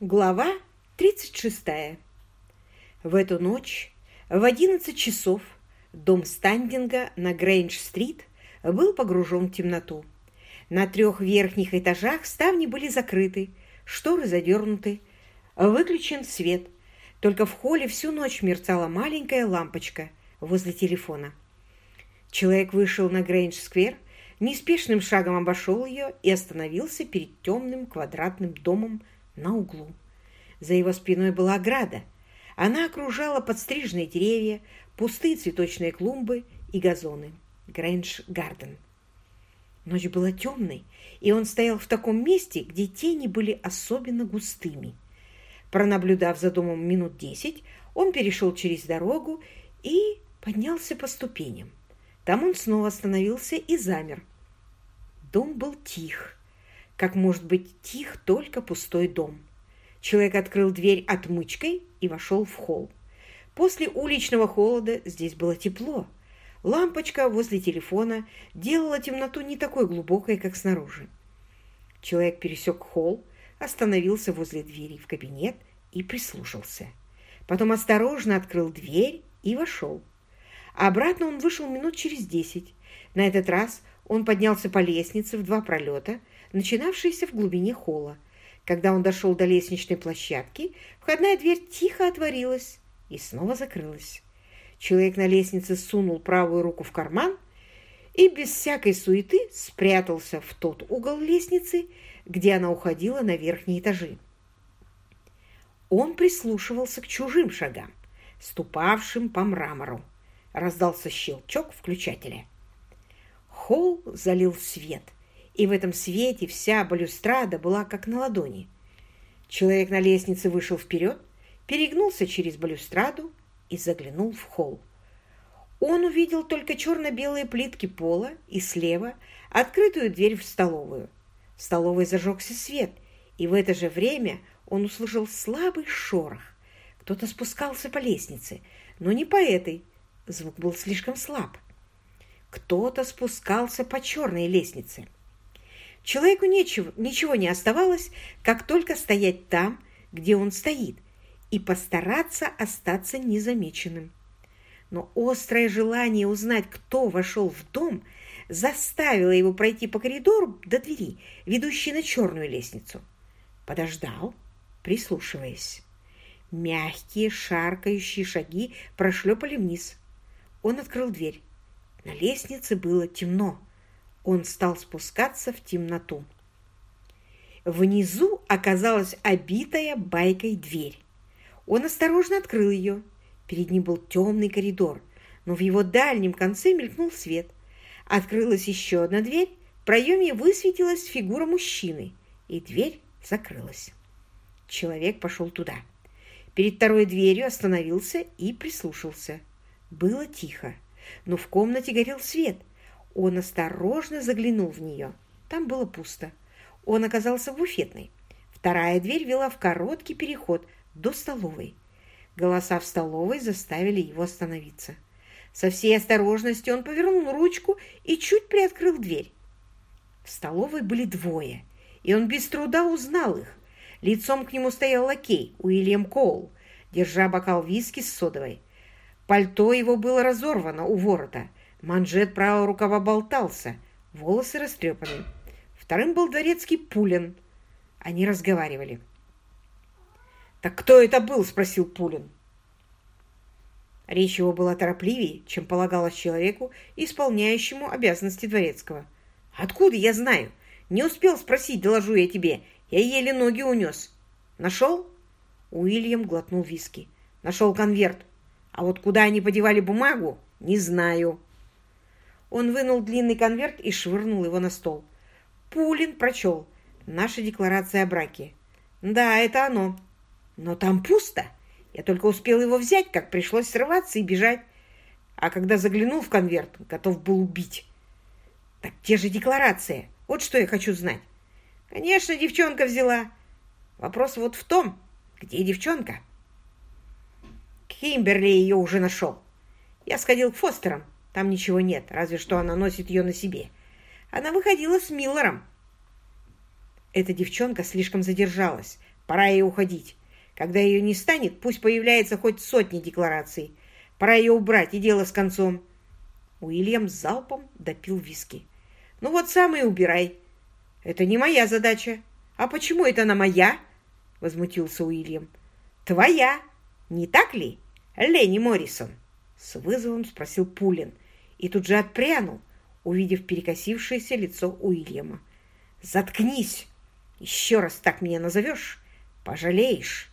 Глава 36. В эту ночь в 11 часов дом Стандинга на Грейндж-стрит был погружен в темноту. На трех верхних этажах ставни были закрыты, шторы задернуты, выключен свет. Только в холле всю ночь мерцала маленькая лампочка возле телефона. Человек вышел на Грейндж-сквер, неспешным шагом обошел ее и остановился перед темным квадратным домом на углу. За его спиной была ограда. Она окружала подстриженные деревья, пустые цветочные клумбы и газоны. Грэндж Гарден. Ночь была темной, и он стоял в таком месте, где тени были особенно густыми. Пронаблюдав за домом минут десять, он перешел через дорогу и поднялся по ступеням. Там он снова остановился и замер. Дом был тих, как может быть тих только пустой дом. Человек открыл дверь отмычкой и вошел в холл. После уличного холода здесь было тепло. Лампочка возле телефона делала темноту не такой глубокой, как снаружи. Человек пересек холл, остановился возле двери в кабинет и прислушался. Потом осторожно открыл дверь и вошел. Обратно он вышел минут через десять. На этот раз он поднялся по лестнице в два пролета, начинавшейся в глубине холла. Когда он дошел до лестничной площадки, входная дверь тихо отворилась и снова закрылась. Человек на лестнице сунул правую руку в карман и без всякой суеты спрятался в тот угол лестницы, где она уходила на верхние этажи. Он прислушивался к чужим шагам, ступавшим по мрамору. Раздался щелчок включателя. Холл залил свет – и в этом свете вся балюстрада была как на ладони. Человек на лестнице вышел вперед, перегнулся через балюстраду и заглянул в холл. Он увидел только черно-белые плитки пола и слева открытую дверь в столовую. В столовой зажегся свет, и в это же время он услышал слабый шорох. Кто-то спускался по лестнице, но не по этой. Звук был слишком слаб. Кто-то спускался по черной лестнице. Человеку ничего, ничего не оставалось, как только стоять там, где он стоит, и постараться остаться незамеченным. Но острое желание узнать, кто вошел в дом, заставило его пройти по коридору до двери, ведущей на черную лестницу. Подождал, прислушиваясь. Мягкие, шаркающие шаги прошлепали вниз. Он открыл дверь. На лестнице было темно. Он стал спускаться в темноту. Внизу оказалась обитая байкой дверь. Он осторожно открыл ее. Перед ним был темный коридор, но в его дальнем конце мелькнул свет. Открылась еще одна дверь, в проеме высветилась фигура мужчины, и дверь закрылась. Человек пошел туда. Перед второй дверью остановился и прислушался. Было тихо, но в комнате горел свет, он осторожно заглянул в нее. Там было пусто. Он оказался в буфетной. Вторая дверь вела в короткий переход до столовой. Голоса в столовой заставили его остановиться. Со всей осторожностью он повернул ручку и чуть приоткрыл дверь. В столовой были двое, и он без труда узнал их. Лицом к нему стоял лакей Уильям Коул, держа бокал виски с содовой. Пальто его было разорвано у ворота, Манжет правого рукава болтался, волосы растрепаны. Вторым был дворецкий Пулин. Они разговаривали. «Так кто это был?» – спросил Пулин. Речь его была торопливее, чем полагалось человеку, исполняющему обязанности дворецкого. «Откуда я знаю? Не успел спросить, доложу я тебе. Я еле ноги унес. Нашел?» Уильям глотнул виски. «Нашел конверт. А вот куда они подевали бумагу, не знаю». Он вынул длинный конверт и швырнул его на стол. Пулин прочел. «Наша декларация о браке». «Да, это оно. Но там пусто. Я только успел его взять, как пришлось срываться и бежать. А когда заглянул в конверт, готов был убить. Так где же декларация? Вот что я хочу знать. Конечно, девчонка взяла. Вопрос вот в том, где девчонка? Кимберли ее уже нашел. Я сходил к Фостерам. Там ничего нет, разве что она носит ее на себе. Она выходила с Миллером. Эта девчонка слишком задержалась. Пора ей уходить. Когда ее не станет, пусть появляется хоть сотни деклараций. Пора ее убрать, и дело с концом. Уильям залпом допил виски. «Ну вот сам и убирай. Это не моя задача. А почему это она моя?» Возмутился Уильям. «Твоя, не так ли, Ленни Моррисон?» С вызовом спросил Пулин и тут же отпрянул, увидев перекосившееся лицо Уильяма. «Заткнись! Еще раз так меня назовешь, пожалеешь.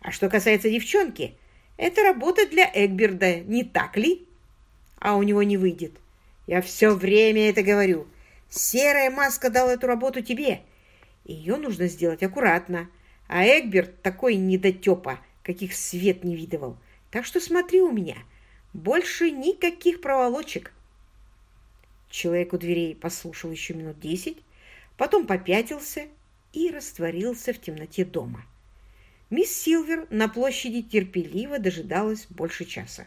А что касается девчонки, это работа для Эгберда, не так ли?» а у него не выйдет. Я все время это говорю. Серая маска дал эту работу тебе. Ее нужно сделать аккуратно. А Эгберт такой недотепа, каких свет не видывал. Так что смотри у меня. Больше никаких проволочек. Человек у дверей послушал еще минут десять, потом попятился и растворился в темноте дома. Мисс Силвер на площади терпеливо дожидалась больше часа.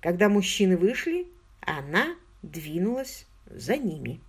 Когда мужчины вышли, она двинулась за ними.